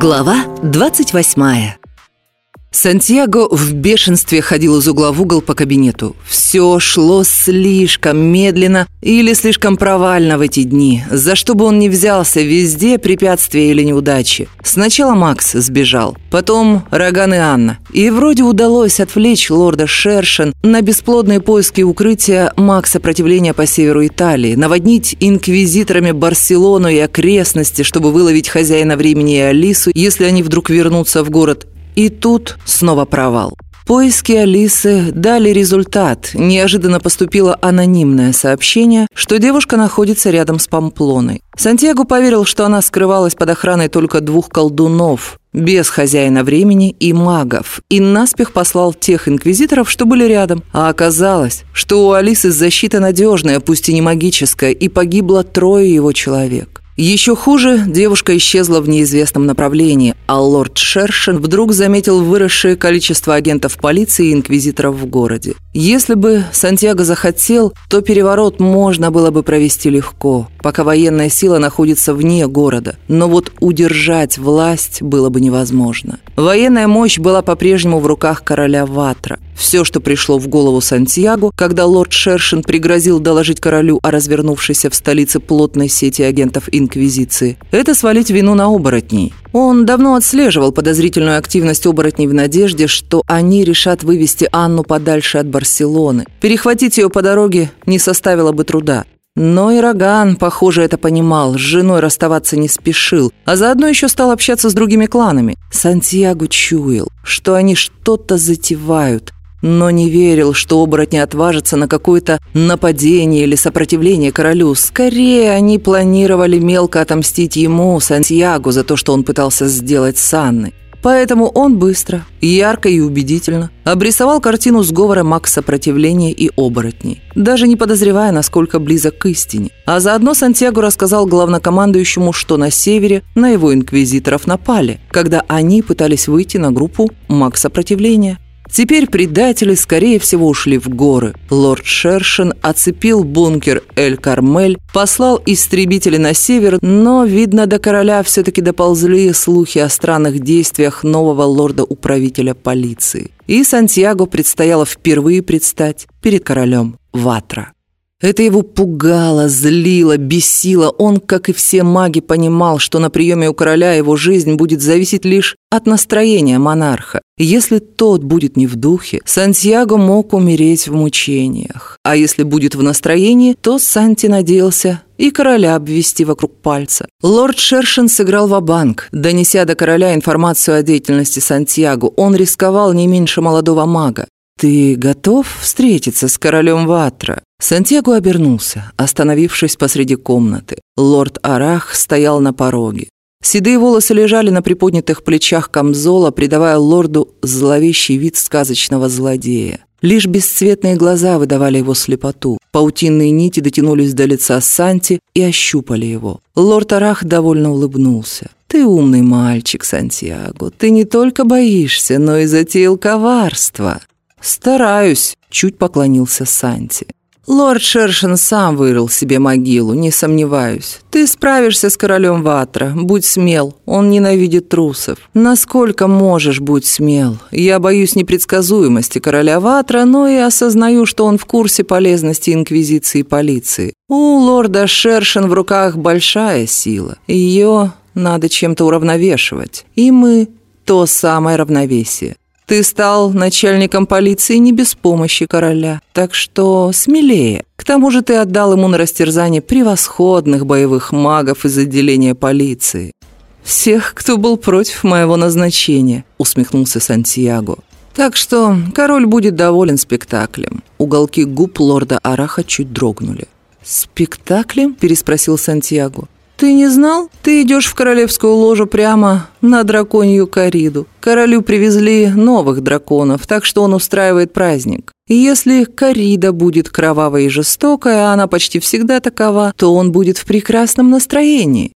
Глава 28 Сантьяго в бешенстве ходил из угла в угол по кабинету. Все шло слишком медленно или слишком провально в эти дни. За что бы он ни взялся, везде препятствия или неудачи. Сначала Макс сбежал, потом Роган и Анна. И вроде удалось отвлечь лорда Шершен на бесплодные поиски укрытия Макс сопротивления по северу Италии, наводнить инквизиторами Барселону и окрестности, чтобы выловить хозяина времени и Алису, если они вдруг вернутся в город и тут снова провал. Поиски Алисы дали результат. Неожиданно поступило анонимное сообщение, что девушка находится рядом с Памплоной. Сантьяго поверил, что она скрывалась под охраной только двух колдунов, без хозяина времени и магов, и наспех послал тех инквизиторов, что были рядом. А оказалось, что у Алисы защита надежная, пусть и не магическая, и погибло трое его человек. Еще хуже, девушка исчезла в неизвестном направлении, а лорд Шершен вдруг заметил выросшее количество агентов полиции и инквизиторов в городе. Если бы Сантьяго захотел, то переворот можно было бы провести легко, пока военная сила находится вне города. Но вот удержать власть было бы невозможно. Военная мощь была по-прежнему в руках короля Ватра. Все, что пришло в голову Сантьяго, когда лорд Шершин пригрозил доложить королю о развернувшейся в столице плотной сети агентов Инквизиции, это свалить вину на оборотней. Он давно отслеживал подозрительную активность оборотней в надежде, что они решат вывести Анну подальше от Барселоны. Перехватить ее по дороге не составило бы труда. Но и Роган, похоже, это понимал, с женой расставаться не спешил, а заодно еще стал общаться с другими кланами. Сантьяго чуял, что они что-то затевают, но не верил, что оборотни отважатся на какое-то нападение или сопротивление королю. Скорее, они планировали мелко отомстить ему, Сантьяго, за то, что он пытался сделать с Анной. Поэтому он быстро, ярко и убедительно обрисовал картину сговора Макс сопротивления и оборотней, даже не подозревая, насколько близок к истине. А заодно Сантьяго рассказал главнокомандующему, что на севере на его инквизиторов напали, когда они пытались выйти на группу Макс сопротивления. Теперь предатели, скорее всего, ушли в горы. Лорд Шершин оцепил бункер Эль-Кармель, послал истребители на север, но, видно, до короля все-таки доползли слухи о странных действиях нового лорда-управителя полиции. И Сантьяго предстояло впервые предстать перед королем Ватра. Это его пугало, злило, бесило. Он, как и все маги, понимал, что на приеме у короля его жизнь будет зависеть лишь от настроения монарха. Если тот будет не в духе, Сантьяго мог умереть в мучениях. А если будет в настроении, то Санти надеялся и короля обвести вокруг пальца. Лорд Шершин сыграл в банк донеся до короля информацию о деятельности Сантьяго. Он рисковал не меньше молодого мага. «Ты готов встретиться с королем Ватра?» Сантьяго обернулся, остановившись посреди комнаты. Лорд Арах стоял на пороге. Седые волосы лежали на приподнятых плечах камзола, придавая лорду зловещий вид сказочного злодея. Лишь бесцветные глаза выдавали его слепоту. Паутинные нити дотянулись до лица Санти и ощупали его. Лорд Арах довольно улыбнулся. «Ты умный мальчик, Сантьяго. Ты не только боишься, но и затеял коварство. «Стараюсь», — чуть поклонился Санти. «Лорд Шершин сам вырыл себе могилу, не сомневаюсь. Ты справишься с королем Ватра, будь смел, он ненавидит трусов. Насколько можешь, будь смел. Я боюсь непредсказуемости короля Ватра, но и осознаю, что он в курсе полезности инквизиции и полиции. У лорда Шершин в руках большая сила. Ее надо чем-то уравновешивать. И мы – то самое равновесие. Ты стал начальником полиции не без помощи короля, так что смелее. К тому же ты отдал ему на растерзание превосходных боевых магов из отделения полиции. «Всех, кто был против моего назначения», — усмехнулся Сантьяго. «Так что король будет доволен спектаклем». Уголки губ лорда Араха чуть дрогнули. «Спектаклем?» – переспросил Сантьяго. «Ты не знал? Ты идешь в королевскую ложу прямо на драконью кориду. Королю привезли новых драконов, так что он устраивает праздник. И если корида будет кровавой и жестокой, а она почти всегда такова, то он будет в прекрасном настроении.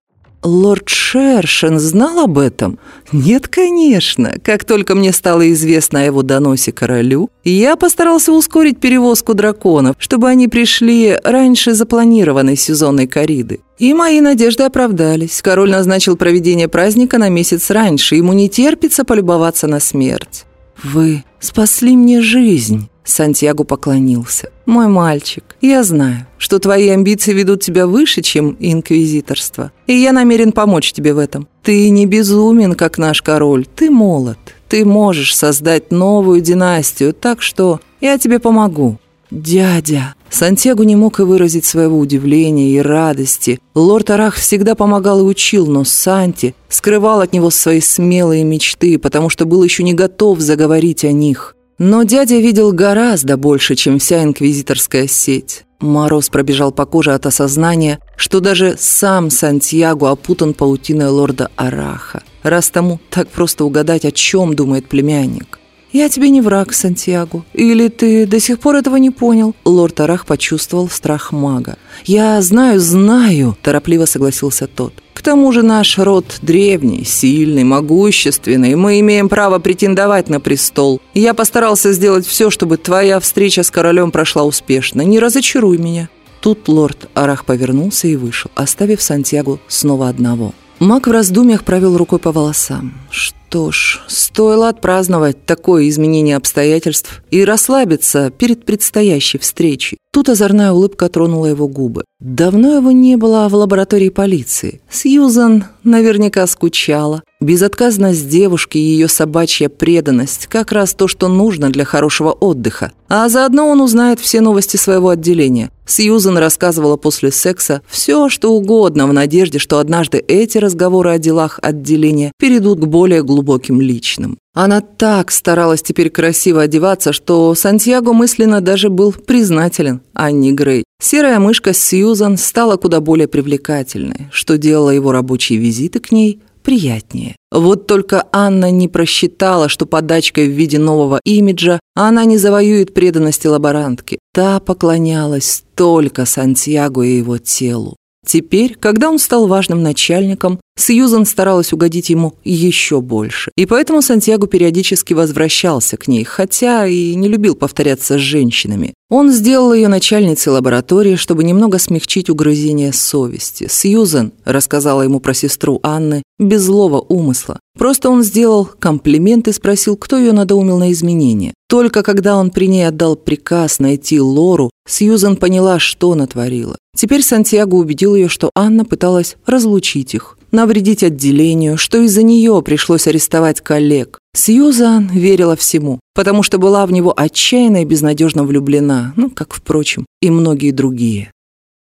Лорд Шершен знал об этом? Нет, конечно. Как только мне стало известно о его доносе королю, я постарался ускорить перевозку драконов, чтобы они пришли раньше запланированной сезонной кориды. И мои надежды оправдались. Король назначил проведение праздника на месяц раньше. Ему не терпится полюбоваться на смерть. «Вы спасли мне жизнь», — Сантьяго поклонился. «Мой мальчик, я знаю, что твои амбиции ведут тебя выше, чем инквизиторство, и я намерен помочь тебе в этом. Ты не безумен, как наш король, ты молод, ты можешь создать новую династию, так что я тебе помогу». «Дядя!» Сантьяго не мог и выразить своего удивления и радости. Лорд Арах всегда помогал и учил, но Санти скрывал от него свои смелые мечты, потому что был еще не готов заговорить о них. Но дядя видел гораздо больше, чем вся инквизиторская сеть. Мороз пробежал по коже от осознания, что даже сам Сантьяго опутан паутиной лорда Араха, раз тому так просто угадать, о чем думает племянник. «Я тебе не враг, Сантьяго. Или ты до сих пор этого не понял?» Лорд Арах почувствовал страх мага. «Я знаю, знаю», – торопливо согласился тот. «К тому же наш род древний, сильный, могущественный. Мы имеем право претендовать на престол. Я постарался сделать все, чтобы твоя встреча с королем прошла успешно. Не разочаруй меня». Тут лорд Арах повернулся и вышел, оставив Сантьяго снова одного. Маг в раздумьях провел рукой по волосам. Что ж, стоило отпраздновать такое изменение обстоятельств и расслабиться перед предстоящей встречей. Тут озорная улыбка тронула его губы. Давно его не было в лаборатории полиции. Сьюзан наверняка скучала. Безотказность девушки и ее собачья преданность – как раз то, что нужно для хорошего отдыха. А заодно он узнает все новости своего отделения. Сьюзан рассказывала после секса все, что угодно, в надежде, что однажды эти разговоры о делах отделения перейдут к более глубоким личным. Она так старалась теперь красиво одеваться, что Сантьяго мысленно даже был признателен Анне Грей. Серая мышка Сьюзан стала куда более привлекательной, что делало его рабочие визиты к ней приятнее. Вот только Анна не просчитала, что подачкой в виде нового имиджа она не завоюет преданности лаборантки. Та поклонялась только Сантьяго и его телу. Теперь, когда он стал важным начальником, Сьюзан старалась угодить ему еще больше. И поэтому Сантьяго периодически возвращался к ней, хотя и не любил повторяться с женщинами. Он сделал ее начальницей лаборатории, чтобы немного смягчить угрызение совести. Сьюзан рассказала ему про сестру Анны без злого умысла. Просто он сделал комплимент и спросил, кто ее надоумил на изменения. Только когда он при ней отдал приказ найти Лору, Сьюзан поняла, что натворила. Теперь Сантьяго убедил ее, что Анна пыталась разлучить их, навредить отделению, что из-за нее пришлось арестовать коллег. Сьюзан верила всему, потому что была в него отчаянно и безнадежно влюблена, ну, как, впрочем, и многие другие.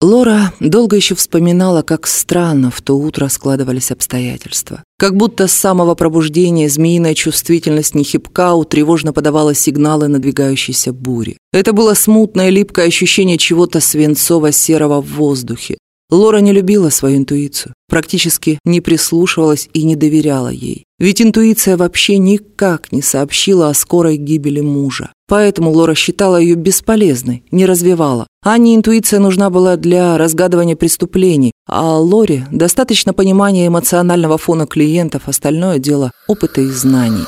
Лора долго еще вспоминала, как странно в то утро складывались обстоятельства. Как будто с самого пробуждения змеиная чувствительность Нехипкау тревожно подавала сигналы надвигающейся бури. Это было смутное липкое ощущение чего-то свинцово-серого в воздухе. Лора не любила свою интуицию, практически не прислушивалась и не доверяла ей. Ведь интуиция вообще никак не сообщила о скорой гибели мужа. Поэтому Лора считала ее бесполезной, не развивала. Анне интуиция нужна была для разгадывания преступлений, а Лоре достаточно понимания эмоционального фона клиентов, остальное дело опыта и знаний.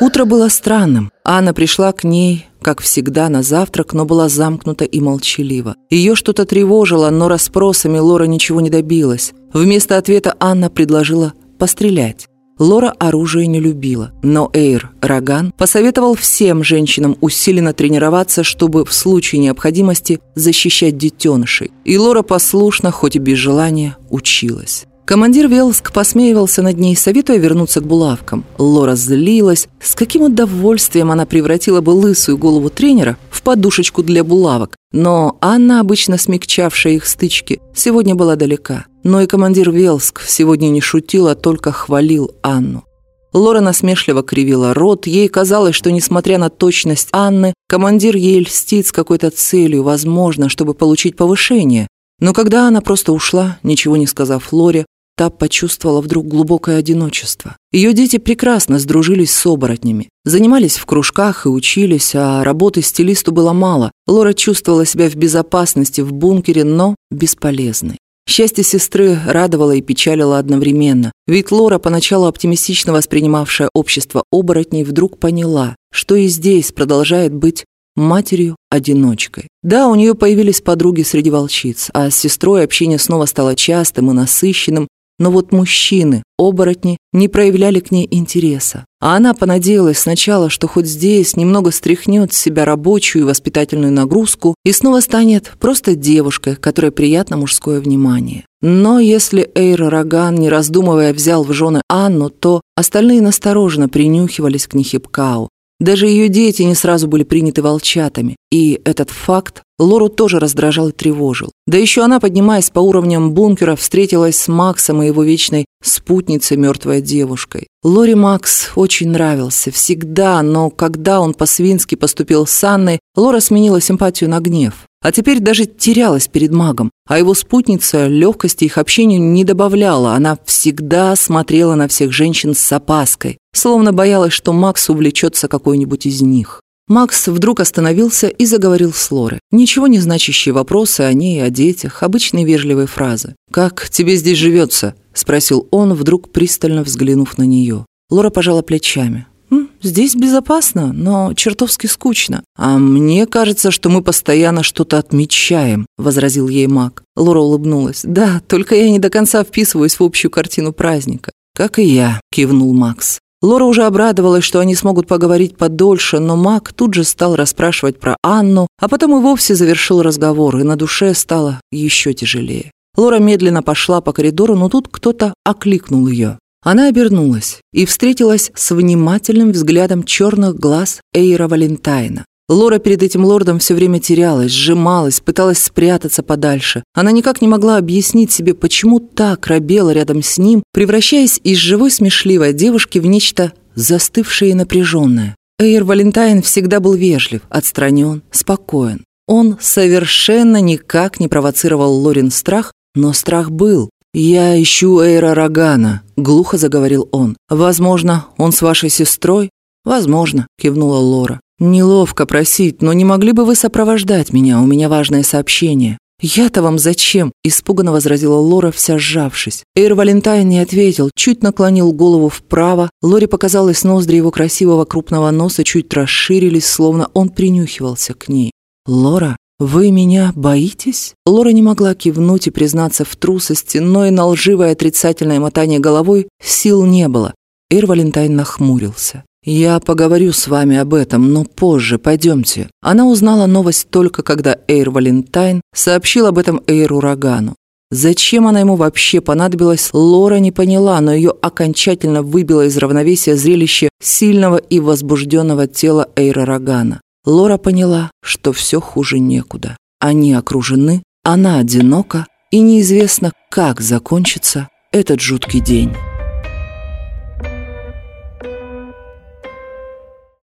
Утро было странным. Анна пришла к ней, как всегда, на завтрак, но была замкнута и молчалива. Ее что-то тревожило, но расспросами Лора ничего не добилась. Вместо ответа Анна предложила пострелять. Лора оружие не любила, но Эйр Роган посоветовал всем женщинам усиленно тренироваться, чтобы в случае необходимости защищать детенышей. И Лора послушно, хоть и без желания, училась. Командир Велск посмеивался над ней, советуя вернуться к булавкам. Лора злилась. С каким удовольствием она превратила бы лысую голову тренера в подушечку для булавок. Но Анна, обычно смягчавшая их стычки, сегодня была далека. Но и командир Велск сегодня не шутил, а только хвалил Анну. Лора насмешливо кривила рот. Ей казалось, что, несмотря на точность Анны, командир ей льстит с какой-то целью, возможно, чтобы получить повышение. Но когда она просто ушла, ничего не сказав Лоре, Та почувствовала вдруг глубокое одиночество. Ее дети прекрасно сдружились с оборотнями. Занимались в кружках и учились, а работы стилисту было мало. Лора чувствовала себя в безопасности в бункере, но бесполезной. Счастье сестры радовало и печалило одновременно. Ведь Лора, поначалу оптимистично воспринимавшая общество оборотней, вдруг поняла, что и здесь продолжает быть матерью-одиночкой. Да, у нее появились подруги среди волчиц, а с сестрой общение снова стало частым и насыщенным, но вот мужчины, оборотни, не проявляли к ней интереса. А она понадеялась сначала, что хоть здесь немного стряхнет с себя рабочую и воспитательную нагрузку и снова станет просто девушкой, которой приятно мужское внимание. Но если Эйр Роган, не раздумывая, взял в жены Анну, то остальные настороженно принюхивались к Нихипкау, даже ее дети не сразу были приняты волчатами, и этот факт Лору тоже раздражал и тревожил. Да еще она, поднимаясь по уровням бункера, встретилась с Максом и его вечной спутницей, мертвой девушкой. Лори Макс очень нравился, всегда, но когда он по-свински поступил с Анной, Лора сменила симпатию на гнев. А теперь даже терялась перед магом, а его спутница легкости их общению не добавляла, она всегда смотрела на всех женщин с опаской, словно боялась, что Макс увлечется какой-нибудь из них. Макс вдруг остановился и заговорил с Лорой. Ничего не значащие вопросы о ней, о детях, обычные вежливые фразы. «Как тебе здесь живется?» – спросил он, вдруг пристально взглянув на нее. Лора пожала плечами. «Здесь безопасно, но чертовски скучно. А мне кажется, что мы постоянно что-то отмечаем», — возразил ей маг. Лора улыбнулась. «Да, только я не до конца вписываюсь в общую картину праздника». «Как и я», — кивнул Макс. Лора уже обрадовалась, что они смогут поговорить подольше, но Мак тут же стал расспрашивать про Анну, а потом и вовсе завершил разговор, и на душе стало еще тяжелее. Лора медленно пошла по коридору, но тут кто-то окликнул ее. Она обернулась и встретилась с внимательным взглядом черных глаз Эйра Валентайна. Лора перед этим лордом все время терялась, сжималась, пыталась спрятаться подальше. Она никак не могла объяснить себе, почему так робела рядом с ним, превращаясь из живой смешливой девушки в нечто застывшее и напряженное. Эйр Валентайн всегда был вежлив, отстранен, спокоен. Он совершенно никак не провоцировал Лорин страх, но страх был. «Я ищу Эйра Рогана», — глухо заговорил он. «Возможно, он с вашей сестрой?» «Возможно», — кивнула Лора. «Неловко просить, но не могли бы вы сопровождать меня? У меня важное сообщение». «Я-то вам зачем?» – испуганно возразила Лора, вся сжавшись. Эйр Валентайн не ответил, чуть наклонил голову вправо. Лоре показалось, ноздри его красивого крупного носа чуть расширились, словно он принюхивался к ней. «Лора, вы меня боитесь?» Лора не могла кивнуть и признаться в трусости, но и на лживое отрицательное мотание головой сил не было. Эйр Валентайн нахмурился. «Я поговорю с вами об этом, но позже, пойдемте». Она узнала новость только когда Эйр Валентайн сообщил об этом Эйру Рогану. Зачем она ему вообще понадобилась, Лора не поняла, но ее окончательно выбило из равновесия зрелище сильного и возбужденного тела Эйра Рогана. Лора поняла, что все хуже некуда. Они окружены, она одинока, и неизвестно, как закончится этот жуткий день.